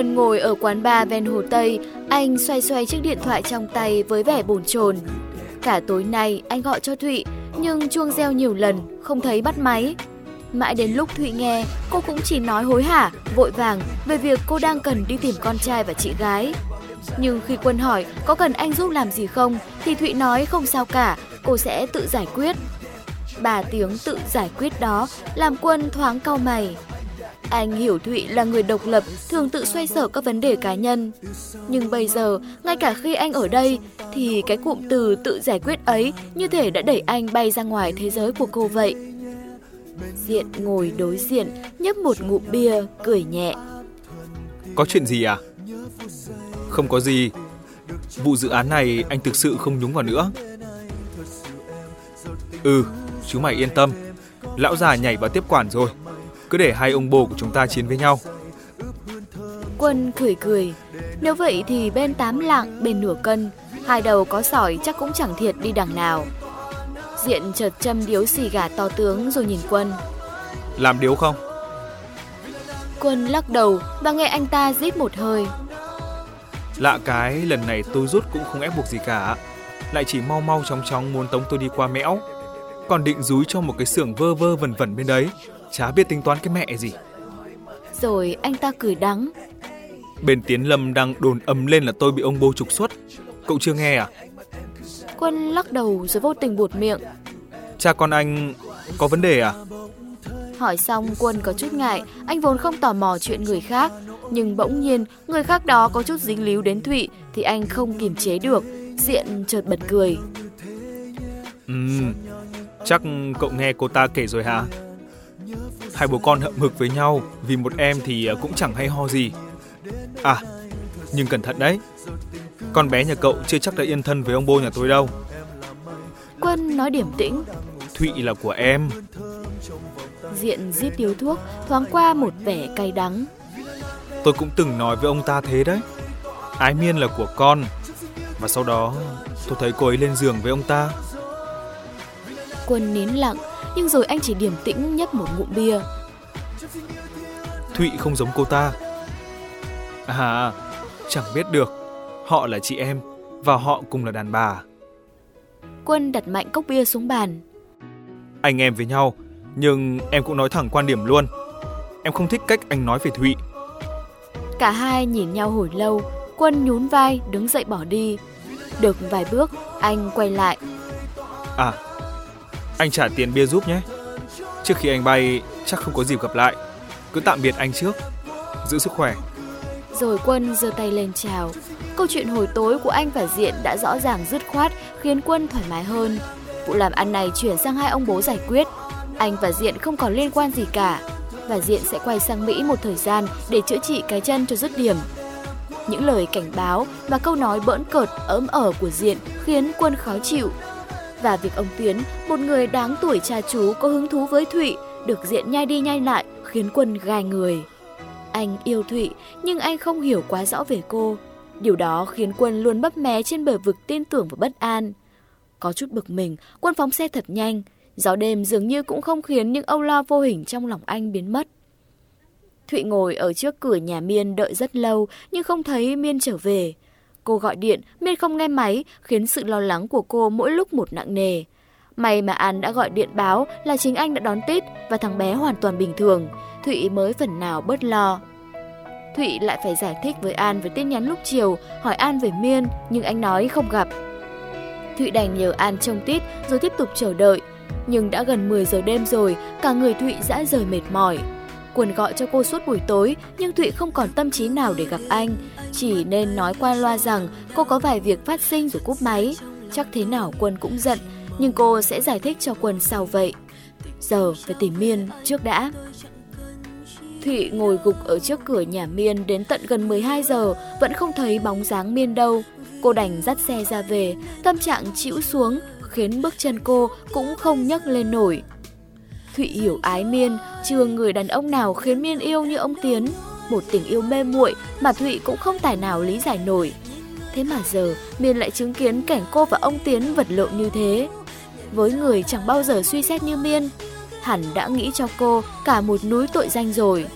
Quân ngồi ở quán bar ven hồ Tây, anh xoay xoay chiếc điện thoại trong tay với vẻ bồn chồn. Cả tối nay anh gọi cho Thụy, nhưng chuông reo nhiều lần, không thấy bắt máy. Mãi đến lúc Thụy nghe, cô cũng chỉ nói hối hả, vội vàng về việc cô đang cần đi tìm con trai và chị gái. Nhưng khi Quân hỏi có cần anh giúp làm gì không, thì Thụy nói không sao cả, cô sẽ tự giải quyết. Bà tiếng tự giải quyết đó làm Quân thoáng cau mày. Anh hiểu Thụy là người độc lập, thường tự xoay sở các vấn đề cá nhân. Nhưng bây giờ, ngay cả khi anh ở đây, thì cái cụm từ tự giải quyết ấy như thể đã đẩy anh bay ra ngoài thế giới của cô vậy. Diện ngồi đối diện, nhấp một ngụm bia, cười nhẹ. Có chuyện gì à? Không có gì. Vụ dự án này anh thực sự không nhúng vào nữa. Ừ, chú mày yên tâm. Lão già nhảy vào tiếp quản rồi. Cứ để hai ông bồ của chúng ta chiến với nhau. Quân cười cười. Nếu vậy thì bên tám lạng, bên nửa cân, hai đầu có sỏi chắc cũng chẳng thiệt đi đằng nào. Diện chợt châm điếu xì gà to tướng rồi nhìn Quân. Làm điếu không? Quân lắc đầu và nghe anh ta rít một hơi. Lạ cái lần này tôi rút cũng không ép buộc gì cả. Lại chỉ mau mau chóng chóng muốn tống tôi đi qua mẽo. Còn định rúi cho một cái xưởng vơ vơ vẩn vẩn bên đấy. Chả biết tính toán cái mẹ gì. Rồi anh ta cười đắng. Bên Tiến Lâm đang đồn ầm lên là tôi bị ông bô trục xuất. Cậu chưa nghe à? Quân lắc đầu rồi vô tình buột miệng. Cha con anh có vấn đề à? Hỏi xong Quân có chút ngại, anh vốn không tò mò chuyện người khác. Nhưng bỗng nhiên, người khác đó có chút dính líu đến Thụy thì anh không kiềm chế được. Diện chợt bật cười. Ừm, chắc cậu nghe cô ta kể rồi hả? Hai bố con hậm hực với nhau vì một em thì cũng chẳng hay ho gì. À, nhưng cẩn thận đấy. Con bé nhà cậu chưa chắc đã yên thân với ông bô nhà tôi đâu. Quân nói điểm tĩnh. Thụy là của em. Diện giết điếu thuốc, thoáng qua một vẻ cay đắng. Tôi cũng từng nói với ông ta thế đấy. Ái miên là của con. Và sau đó tôi thấy cô ấy lên giường với ông ta. Quân nín lặng, nhưng rồi anh chỉ điềm tĩnh nhấp một ngụm bia. Thụy không giống cô ta. À, chẳng biết được. Họ là chị em và họ cùng là đàn bà. Quân đặt mạnh cốc bia xuống bàn. Anh em với nhau, nhưng em cũng nói thẳng quan điểm luôn. Em không thích cách anh nói về Thụy. Cả hai nhìn nhau hồi lâu, Quân nhún vai đứng dậy bỏ đi. Được vài bước, anh quay lại. À, anh trả tiền bia giúp nhé. Trước khi anh bay, chắc không có dịp gặp lại. Cứ tạm biệt anh trước. Giữ sức khỏe. Rồi Quân giơ tay lên chào. Câu chuyện hồi tối của anh và Diện đã rõ ràng dứt khoát, khiến Quân thoải mái hơn. Vụ làm ăn này chuyển sang hai ông bố giải quyết. Anh và Diện không còn liên quan gì cả. Và Diện sẽ quay sang Mỹ một thời gian để chữa trị cái chân cho dứt điểm. Những lời cảnh báo và câu nói bỡn cợt ấm ở của Diện khiến Quân khó chịu. Và việc ông Tuyến, một người đáng tuổi cha chú có hứng thú với Thụy, được Diện nhai đi nhai lại khiến Quân gai người. Anh yêu Thụy, nhưng anh không hiểu quá rõ về cô. Điều đó khiến Quân luôn bấp mé trên bờ vực tin tưởng và bất an. Có chút bực mình, Quân phóng xe thật nhanh. Gió đêm dường như cũng không khiến những âu lo vô hình trong lòng anh biến mất. Thụy ngồi ở trước cửa nhà Miên đợi rất lâu nhưng không thấy Miên trở về. Cô gọi điện, Miên không nghe máy, khiến sự lo lắng của cô mỗi lúc một nặng nề. May mà An đã gọi điện báo là chính anh đã đón tít và thằng bé hoàn toàn bình thường. Thụy mới phần nào bớt lo. Thụy lại phải giải thích với An về tin nhắn lúc chiều, hỏi An về Miên, nhưng anh nói không gặp. Thụy đành nhờ An trông tít rồi tiếp tục chờ đợi. Nhưng đã gần 10 giờ đêm rồi, cả người Thụy dã rời mệt mỏi. Quần gọi cho cô suốt buổi tối, nhưng Thụy không còn tâm trí nào để gặp anh. Chỉ nên nói qua loa rằng cô có vài việc phát sinh rồi cúp máy. Chắc thế nào Quân cũng giận, nhưng cô sẽ giải thích cho Quân sau vậy. Giờ phải tìm Miên trước đã. Thụy ngồi gục ở trước cửa nhà Miên đến tận gần 12 giờ, vẫn không thấy bóng dáng Miên đâu. Cô đành dắt xe ra về, tâm trạng chịu xuống, khiến bước chân cô cũng không nhấc lên nổi. Thụy hiểu ái Miên, chưa người đàn ông nào khiến Miên yêu như ông Tiến. Một tình yêu mê muội mà Thụy cũng không tài nào lý giải nổi. Thế mà giờ Miên lại chứng kiến cảnh cô và ông Tiến vật lộn như thế. Với người chẳng bao giờ suy xét như Miên, hẳn đã nghĩ cho cô cả một núi tội danh rồi.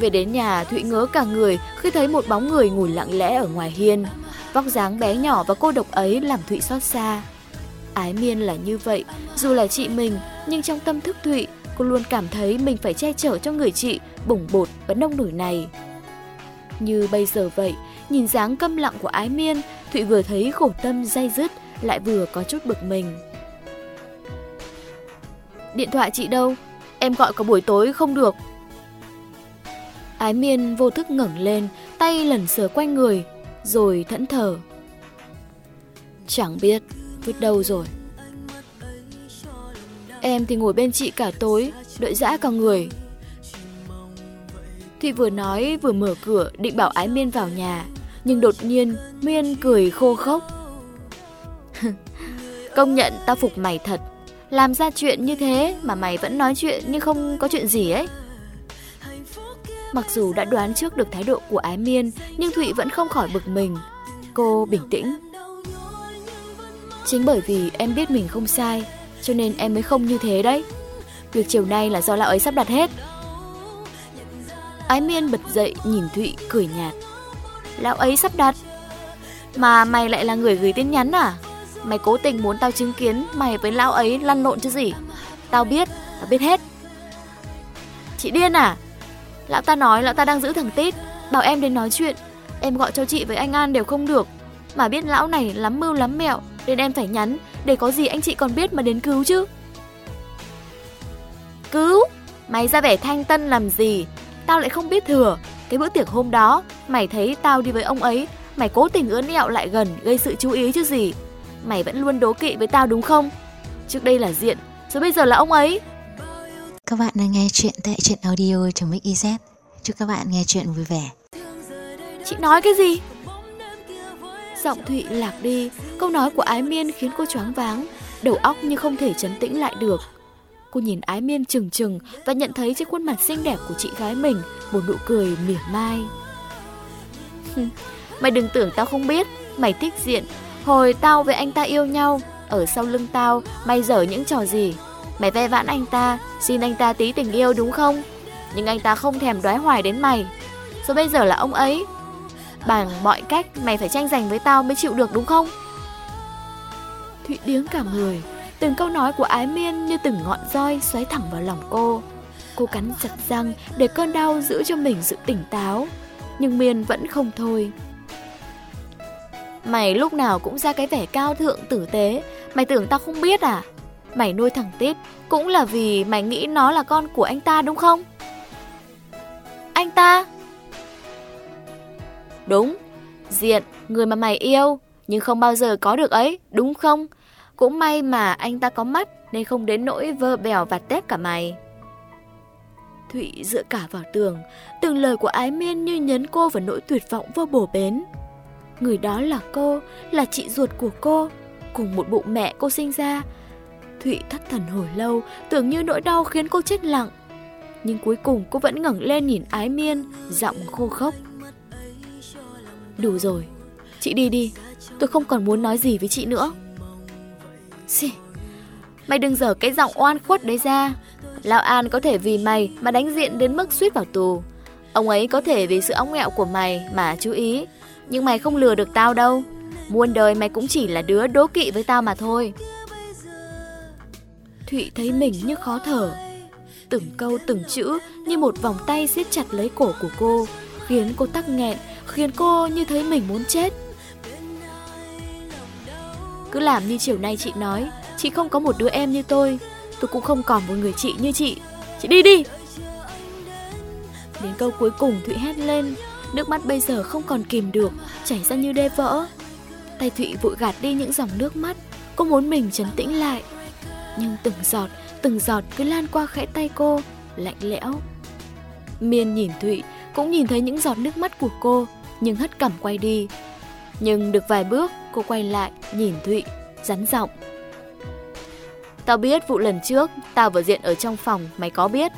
Về đến nhà, Thụy ngớ cả người khi thấy một bóng người ngồi lặng lẽ ở ngoài hiên. Vóc dáng bé nhỏ và cô độc ấy làm Thụy xót xa. Ái miên là như vậy, dù là chị mình, nhưng trong tâm thức Thụy, cô luôn cảm thấy mình phải che chở cho người chị bủng bột và nông nổi này. Như bây giờ vậy, nhìn dáng câm lặng của ái miên, Thụy vừa thấy khổ tâm dây dứt, lại vừa có chút bực mình. Điện thoại chị đâu? Em gọi cả buổi tối không được. Ái miên vô thức ngẩng lên, tay lần sờ quanh người, rồi thẫn thờ. Chẳng biết, vứt đâu rồi. Em thì ngồi bên chị cả tối, đợi dã cả người. Thụy vừa nói vừa mở cửa định bảo Ái Miên vào nhà, nhưng đột nhiên Miên cười khô khốc. Công nhận tao phục mày thật, làm ra chuyện như thế mà mày vẫn nói chuyện như không có chuyện gì ấy. Mặc dù đã đoán trước được thái độ của Ái Miên, nhưng Thụy vẫn không khỏi bực mình. Cô bình tĩnh. Chính bởi vì em biết mình không sai, cho nên em mới không như thế đấy. Việc chiều nay là do lão ấy sắp đặt hết. Ái Miên bật dậy nhìn Thụy cười nhạt. Lão ấy sắp đặt. Mà mày lại là người gửi tin nhắn à? Mày cố tình muốn tao chứng kiến mày với lão ấy lăn lộn chứ gì? Tao biết, tao biết hết. Chị điên à? Lão ta nói lão ta đang giữ thằng Tít, bảo em đến nói chuyện. Em gọi cho chị với anh An đều không được. Mà biết lão này lắm mưu lắm mẹo, nên em phải nhắn, để có gì anh chị còn biết mà đến cứu chứ. Cứu? Mày ra vẻ thanh tân làm gì? Tao lại không biết thừa. Cái bữa tiệc hôm đó, mày thấy tao đi với ông ấy, mày cố tình ướn ẹo lại gần gây sự chú ý chứ gì. Mày vẫn luôn đố kỵ với tao đúng không? Trước đây là Diện, rồi bây giờ là ông ấy. Các bạn đang nghe chuyện tại truyện audio trong Mix Chúc các bạn nghe chuyện vui vẻ. Chị nói cái gì? Giọng Thụy lạc đi, câu nói của Ái Miên khiến cô choáng váng, đầu óc như không thể chấn tĩnh lại được. Cô nhìn Ái Miên chừng chừng và nhận thấy trên khuôn mặt xinh đẹp của chị gái mình một nụ cười mỉa mai. mày đừng tưởng tao không biết, mày thích diện. Hồi tao với anh ta yêu nhau, ở sau lưng tao mày dở những trò gì? Mày ve vãn anh ta, xin anh ta tí tình yêu đúng không? Nhưng anh ta không thèm đoái hoài đến mày. Rồi bây giờ là ông ấy. Bằng mọi cách mày phải tranh giành với tao mới chịu được đúng không? Thụy điếng cả người, Từng câu nói của Ái Miên như từng ngọn roi xoáy thẳng vào lòng cô. Cô cắn chặt răng để cơn đau giữ cho mình sự tỉnh táo. Nhưng Miên vẫn không thôi. Mày lúc nào cũng ra cái vẻ cao thượng tử tế. Mày tưởng tao không biết à? Mày nuôi thằng Tít cũng là vì mày nghĩ nó là con của anh ta đúng không? Anh ta? Đúng, Diện, người mà mày yêu, nhưng không bao giờ có được ấy, đúng không? Cũng may mà anh ta có mắt nên không đến nỗi vơ bèo vặt tép cả mày. Thụy dựa cả vào tường, từng lời của ái miên như nhấn cô vào nỗi tuyệt vọng vô bổ bến. Người đó là cô, là chị ruột của cô, cùng một bụng mẹ cô sinh ra. Thụy thất thần hồi lâu, tưởng như nỗi đau khiến cô chết lặng. Nhưng cuối cùng cô vẫn ngẩng lên nhìn ái miên, giọng khô khốc. Đủ rồi, chị đi đi, tôi không còn muốn nói gì với chị nữa. Xì, mày đừng dở cái giọng oan khuất đấy ra. Lão An có thể vì mày mà đánh diện đến mức suýt vào tù. Ông ấy có thể vì sự ống nghẹo của mày mà chú ý. Nhưng mày không lừa được tao đâu. Muôn đời mày cũng chỉ là đứa đố kỵ với tao mà thôi. Thụy thấy mình như khó thở. Từng câu từng chữ như một vòng tay siết chặt lấy cổ của cô, khiến cô tắc nghẹn, khiến cô như thấy mình muốn chết. Cứ làm như chiều nay chị nói Chị không có một đứa em như tôi. Tôi cũng không còn một người chị như chị. Chị đi đi. Đến câu cuối cùng Thụy hét lên Nước mắt bây giờ không còn kìm được Chảy ra như đê vỡ. Tay Thụy vội gạt đi những dòng nước mắt Cô muốn mình trấn tĩnh lại. Nhưng từng giọt, từng giọt cứ lan qua khẽ tay cô Lạnh lẽo. Miên nhìn Thụy cũng nhìn thấy những giọt nước mắt của cô Nhưng hất cằm quay đi Nhưng được vài bước Cô quay lại, nhìn Thụy, rắn giọng. Tao biết vụ lần trước, tao vừa Diện ở trong phòng, mày có biết.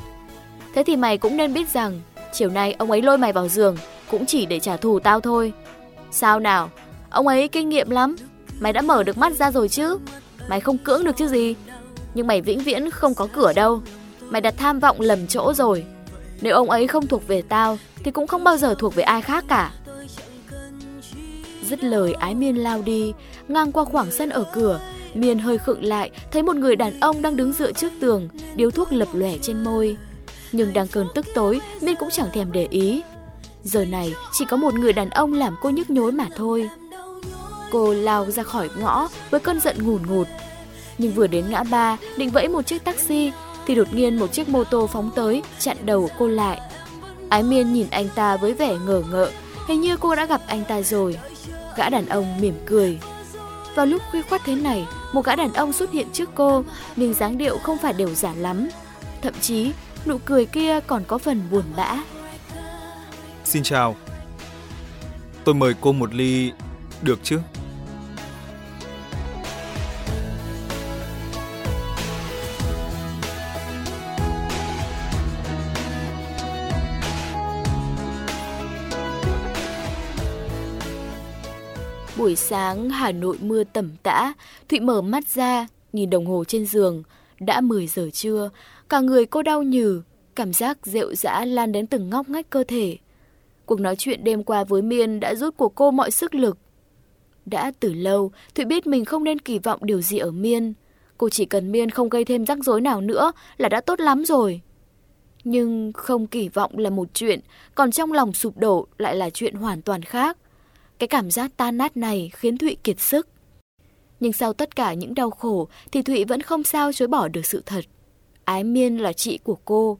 Thế thì mày cũng nên biết rằng, chiều nay ông ấy lôi mày vào giường, cũng chỉ để trả thù tao thôi. Sao nào, ông ấy kinh nghiệm lắm, mày đã mở được mắt ra rồi chứ. Mày không cưỡng được chứ gì. Nhưng mày vĩnh viễn không có cửa đâu. Mày đặt tham vọng lầm chỗ rồi. Nếu ông ấy không thuộc về tao thì cũng không bao giờ thuộc về ai khác cả. Dứt lời ái miên lao đi, ngang qua khoảng sân ở cửa, miên hơi khựng lại, thấy một người đàn ông đang đứng dựa trước tường, điếu thuốc lập lòe trên môi. Nhưng đang cơn tức tối, miên cũng chẳng thèm để ý. Giờ này chỉ có một người đàn ông làm cô nhức nhối mà thôi. Cô lao ra khỏi ngõ với cơn giận ngùn ngụt. Nhưng vừa đến ngã ba, định vẫy một chiếc taxi, thì đột nhiên một chiếc mô tô phóng tới, chặn đầu cô lại. Ái miên nhìn anh ta với vẻ ngờ ngợ, hình như cô đã gặp anh ta rồi. Gã đàn ông mỉm cười. Vào lúc khuya khoát thế này, một gã đàn ông xuất hiện trước cô, nhưng dáng điệu không phải đều giả lắm. Thậm chí, nụ cười kia còn có phần buồn bã. Xin chào. Tôi mời cô một ly được chứ? Sáng Hà Nội mưa tẩm tã, Thụy mở mắt ra, nhìn đồng hồ trên giường. Đã 10 giờ trưa, cả người cô đau nhừ, cảm giác rệu rã lan đến từng ngóc ngách cơ thể. Cuộc nói chuyện đêm qua với Miên đã rút của cô mọi sức lực. Đã từ lâu, Thụy biết mình không nên kỳ vọng điều gì ở Miên. Cô chỉ cần Miên không gây thêm rắc rối nào nữa là đã tốt lắm rồi. Nhưng không kỳ vọng là một chuyện, còn trong lòng sụp đổ lại là chuyện hoàn toàn khác. Cái cảm giác tan nát này khiến Thụy kiệt sức. Nhưng sau tất cả những đau khổ thì Thụy vẫn không sao chối bỏ được sự thật. Ái Miên là chị của cô.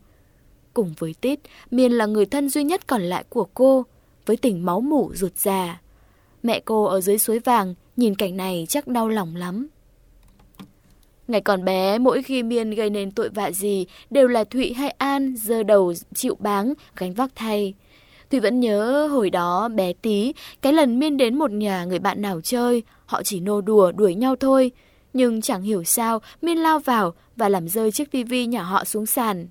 Cùng với Tít, Miên là người thân duy nhất còn lại của cô, với tình máu mủ ruột già. Mẹ cô ở dưới suối vàng, nhìn cảnh này chắc đau lòng lắm. Ngày còn bé, mỗi khi Miên gây nên tội vạ gì, đều là Thụy hay An giơ đầu chịu báng, gánh vác thay. Thủy vẫn nhớ hồi đó bé tí, cái lần Miên đến một nhà người bạn nào chơi, họ chỉ nô đùa đuổi nhau thôi. Nhưng chẳng hiểu sao, Miên lao vào và làm rơi chiếc tivi nhà họ xuống sàn.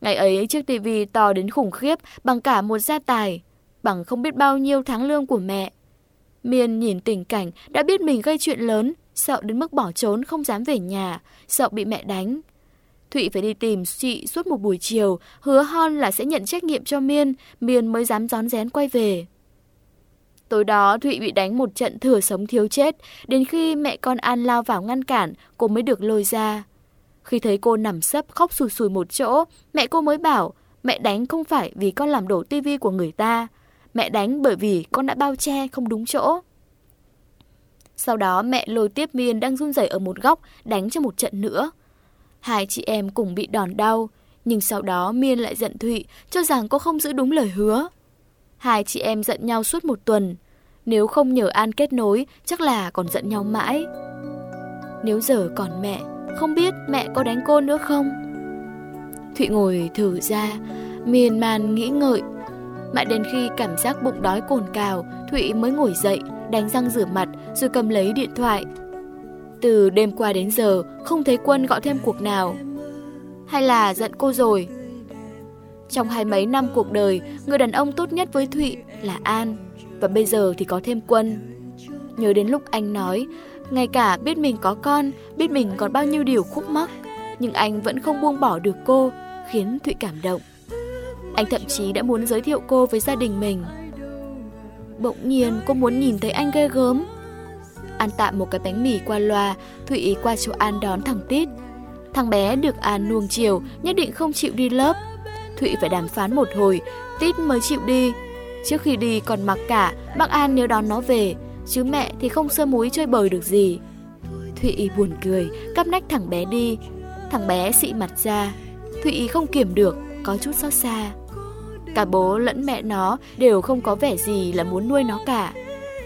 Ngày ấy chiếc tivi to đến khủng khiếp bằng cả một gia tài, bằng không biết bao nhiêu tháng lương của mẹ. Miên nhìn tình cảnh đã biết mình gây chuyện lớn, sợ đến mức bỏ trốn không dám về nhà, sợ bị mẹ đánh. Thụy phải đi tìm chị suốt một buổi chiều, hứa hon là sẽ nhận trách nhiệm cho Miên, Miên mới dám rón rén quay về. Tối đó Thụy bị đánh một trận thừa sống thiếu chết, đến khi mẹ con An lao vào ngăn cản, cô mới được lôi ra. Khi thấy cô nằm sấp khóc sùi sùi một chỗ, mẹ cô mới bảo, mẹ đánh không phải vì con làm đổ tivi của người ta, mẹ đánh bởi vì con đã bao che không đúng chỗ. Sau đó mẹ lôi tiếp Miên đang run rẩy ở một góc, đánh cho một trận nữa. Hai chị em cùng bị đòn đau, nhưng sau đó Miên lại giận Thụy, cho rằng cô không giữ đúng lời hứa. Hai chị em giận nhau suốt một tuần, nếu không nhờ An kết nối, chắc là còn giận nhau mãi. Nếu giờ còn mẹ, không biết mẹ có đánh cô nữa không? Thụy ngồi thử ra, miên man nghĩ ngợi. Mãi đến khi cảm giác bụng đói cồn cào, Thụy mới ngồi dậy, đánh răng rửa mặt rồi cầm lấy điện thoại. Từ đêm qua đến giờ, không thấy Quân gọi thêm cuộc nào. Hay là giận cô rồi? Trong hai mấy năm cuộc đời, người đàn ông tốt nhất với Thụy là An. Và bây giờ thì có thêm Quân. Nhớ đến lúc anh nói, ngay cả biết mình có con, biết mình còn bao nhiêu điều khúc mắc, nhưng anh vẫn không buông bỏ được cô, khiến Thụy cảm động. Anh thậm chí đã muốn giới thiệu cô với gia đình mình. Bỗng nhiên cô muốn nhìn thấy anh ghê gớm, Ăn tạm một cái bánh mì qua loa, Thụy qua chỗ An đón thằng Tít. Thằng bé được An nuông chiều, nhất định không chịu đi lớp. Thụy phải đàm phán một hồi, Tít mới chịu đi. Trước khi đi còn mặc cả, bác An nếu đón nó về, chứ mẹ thì không sơ muối chơi bời được gì. Thụy buồn cười, cắp nách thằng bé đi. Thằng bé xị mặt ra. Thụy không kiểm được, có chút xót xa. Cả bố lẫn mẹ nó đều không có vẻ gì là muốn nuôi nó cả.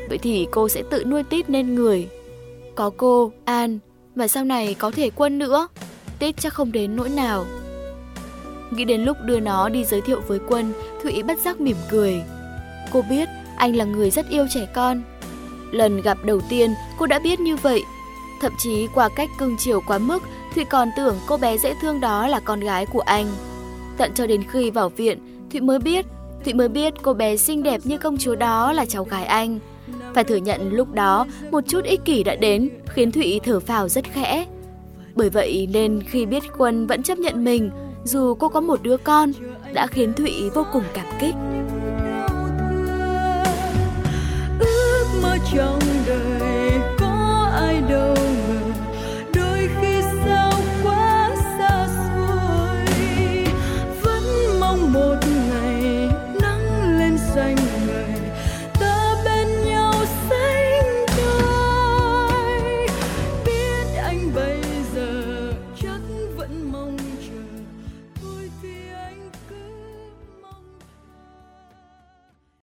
Vậy thì cô sẽ tự nuôi Tít nên người. Có cô, An, và sau này có thể quân nữa. Tít chắc không đến nỗi nào. Nghĩ đến lúc đưa nó đi giới thiệu với quân, Thụy bất giác mỉm cười. Cô biết anh là người rất yêu trẻ con. Lần gặp đầu tiên, cô đã biết như vậy. Thậm chí qua cách cưng chiều quá mức, Thụy còn tưởng cô bé dễ thương đó là con gái của anh. Tận cho đến khi vào viện, Thụy mới biết, Thụy mới biết cô bé xinh đẹp như công chúa đó là cháu gái anh. Phải thừa nhận lúc đó một chút ích kỷ đã đến khiến Thụy thở phào rất khẽ. Bởi vậy nên khi biết Quân vẫn chấp nhận mình dù cô có một đứa con, đã khiến Thụy vô cùng cảm kích. ước mơ trong